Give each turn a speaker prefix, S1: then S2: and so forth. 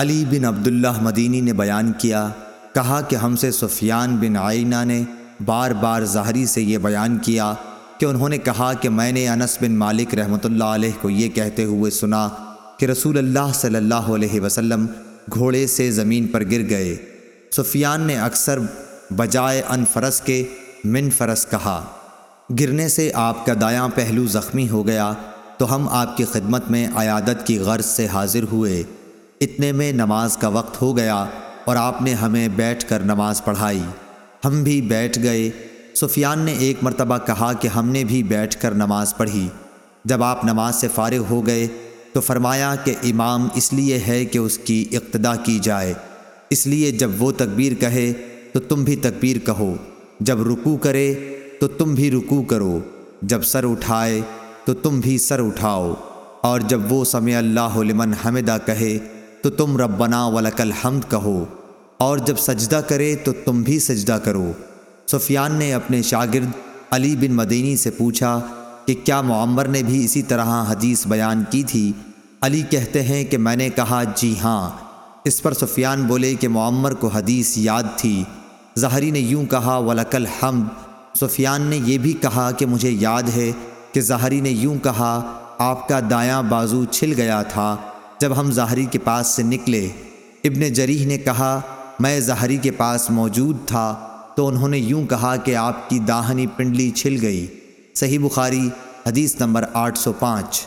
S1: علی بن عبداللہ مدینی نے بیان کیا، کہا کہ ہم سے سفیان بن آئینہ نے بار بار ظاہری سے یہ بیان کیا کہ انہوں نے کہا کہ میں نے انس بن مالک رحمۃ اللہ علیہ کو یہ کہتے ہوئے سنا کہ رسول اللہ صلی اللہ علیہ وسلم گھوڑے سے زمین پر گر گئے۔ سفیان نے اکثر بجائے ان فرس کے من فرس کہا، گرنے سے آپ کا دایاں پہلو زخمی ہو گیا تو ہم آپ کی خدمت میں عیادت کی غرض سے حاضر ہوئے۔ اتنے میں نماز کا وقت ہو گیا اور آپ نے ہمیں بیٹھ کر نماز پڑھائی۔ ہم بھی بیٹھ گئے۔ سفیان نے ایک مرتبہ کہا کہ ہم نے بھی بیٹھ کر نماز پڑھی۔ جب آپ نماز سے فارغ ہو گئے تو فرمایا کہ امام اس لیے ہے کہ اس کی اقتدا کی جائے۔ اس لیے جب وہ تکبیر کہے تو تم بھی تکبیر کہو۔ جب رکو کرے تو تم بھی رکو کرو۔ جب سر اٹھائے تو تم بھی سر اٹھاؤ۔ اور جب وہ سمع اللہ لمن حمدہ کہے تو تم ربنا ولک الحمد کہو، اور جب سجدہ کرے تو تم بھی سجدہ کرو۔ سفیان نے اپنے شاگرد علی بن مدینی سے پوچھا کہ کیا معمر نے بھی اسی طرح حدیث بیان کی تھی؟ علی کہتے ہیں کہ میں نے کہا جی ہاں۔ اس پر سفیان بولے کہ معمر کو حدیث یاد تھی۔ ظہری نے یوں کہا، ولک الحمد۔ سفیان نے یہ بھی کہا کہ مجھے یاد ہے کہ ظہری نے یوں کہا، آپ کا دایاں بازو چھل گیا تھا۔ جب ہم ظاہری کے پاس سے نکلے، ابن جریح نے کہا، میں ظاہری کے پاس موجود تھا، تو انہوں نے یوں کہا کہ آپ کی داہنی پنڈلی چھل گئی۔ صحیح بخاری، حدیث نمبر آٹھ سو پانچ۔